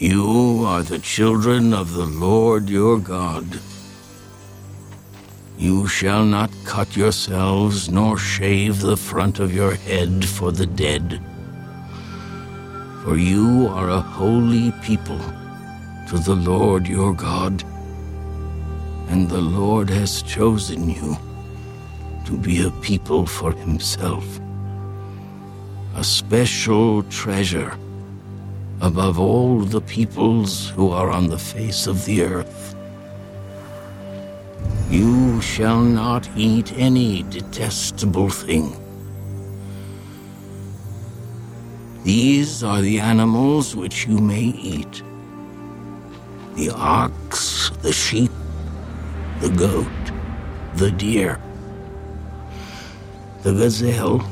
You are the children of the Lord your God. You shall not cut yourselves nor shave the front of your head for the dead. For you are a holy people to the Lord your God, and the Lord has chosen you to be a people for himself, a special treasure above all the peoples who are on the face of the earth. You shall not eat any detestable thing. These are the animals which you may eat the ox, the sheep, the goat, the deer, the gazelle,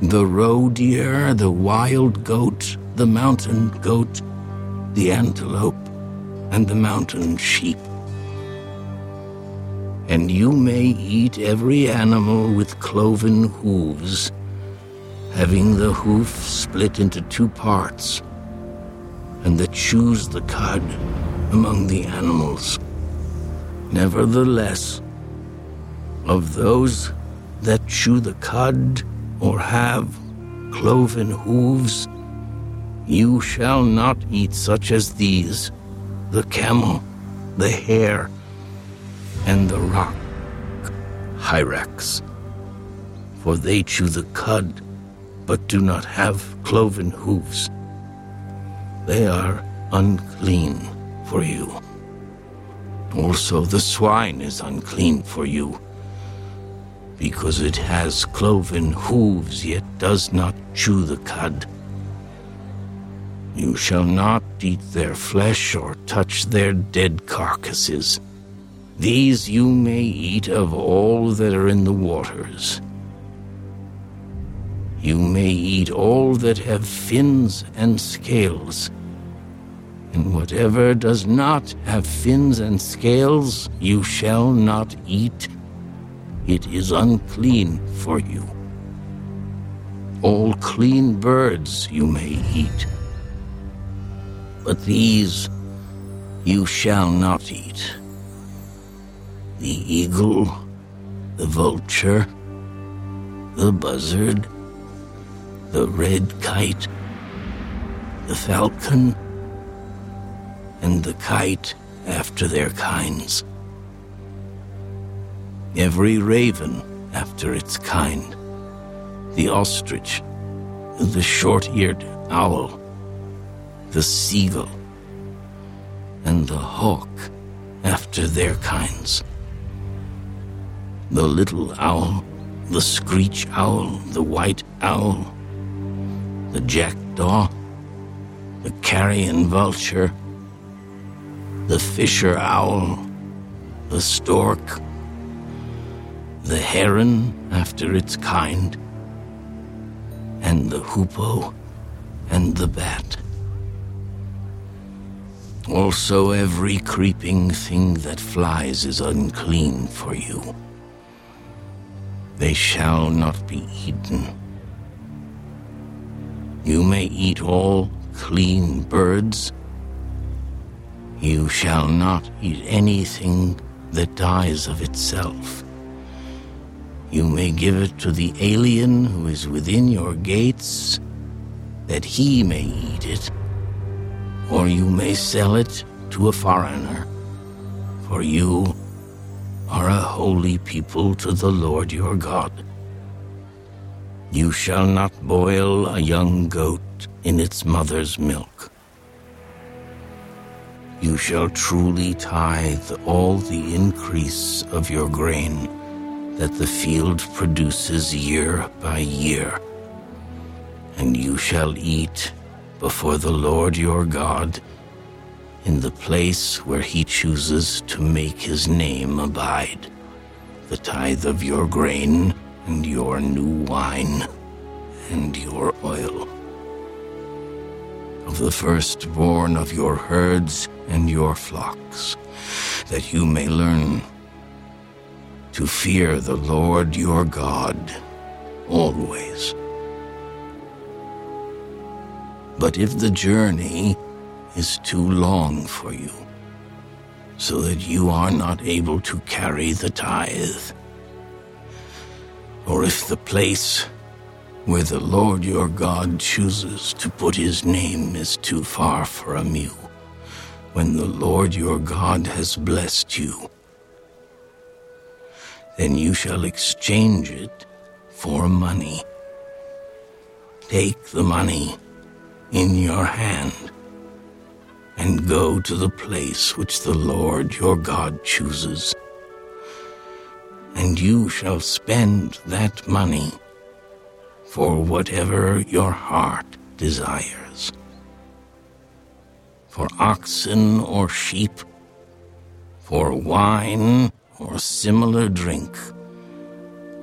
the roe deer, the wild goat, the mountain goat, the antelope, and the mountain sheep. And you may eat every animal with cloven hooves, having the hoof split into two parts, and that chews the cud among the animals. Nevertheless, of those that chew the cud or have cloven hooves, you shall not eat such as these the camel, the hare, and the rock, hyrax. For they chew the cud, but do not have cloven hooves. They are unclean for you. Also, the swine is unclean for you, because it has cloven hooves, yet does not chew the cud. You shall not eat their flesh or touch their dead carcasses. These you may eat of all that are in the waters. You may eat all that have fins and scales. And whatever does not have fins and scales, you shall not eat. It is unclean for you. All clean birds you may eat but these you shall not eat. The eagle, the vulture, the buzzard, the red kite, the falcon, and the kite after their kinds. Every raven after its kind, the ostrich, the short eared owl the seagull, and the hawk after their kinds. The little owl, the screech owl, the white owl, the jackdaw, the carrion vulture, the fisher owl, the stork, the heron after its kind, and the hoopoe and the bat. Also, every creeping thing that flies is unclean for you. They shall not be eaten. You may eat all clean birds. You shall not eat anything that dies of itself. You may give it to the alien who is within your gates, that he may eat it or you may sell it to a foreigner. For you are a holy people to the Lord your God. You shall not boil a young goat in its mother's milk. You shall truly tithe all the increase of your grain that the field produces year by year, and you shall eat before the Lord your God in the place where he chooses to make his name abide, the tithe of your grain and your new wine and your oil. Of the firstborn of your herds and your flocks, that you may learn to fear the Lord your God always. But if the journey is too long for you, so that you are not able to carry the tithe. Or if the place where the Lord your God chooses to put his name is too far from you, when the Lord your God has blessed you, then you shall exchange it for money. Take the money in your hand and go to the place which the Lord your God chooses. And you shall spend that money for whatever your heart desires. For oxen or sheep, for wine or similar drink,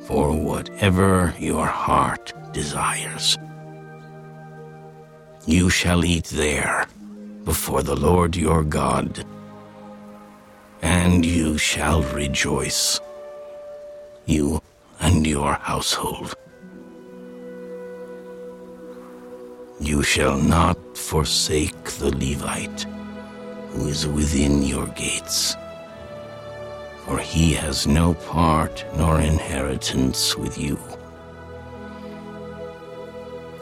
for whatever your heart desires. You shall eat there before the Lord your God, and you shall rejoice, you and your household. You shall not forsake the Levite who is within your gates, for he has no part nor inheritance with you.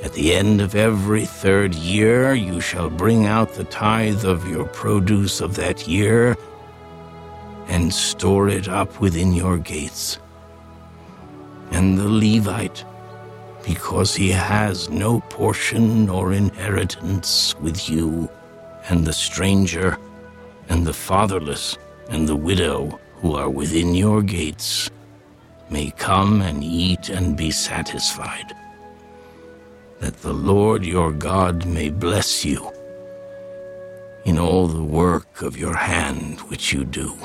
At the end of every third year, you shall bring out the tithe of your produce of that year and store it up within your gates. And the Levite because he has no portion nor inheritance with you, and the stranger, and the fatherless, and the widow who are within your gates may come and eat and be satisfied, that the Lord your God may bless you in all the work of your hand which you do.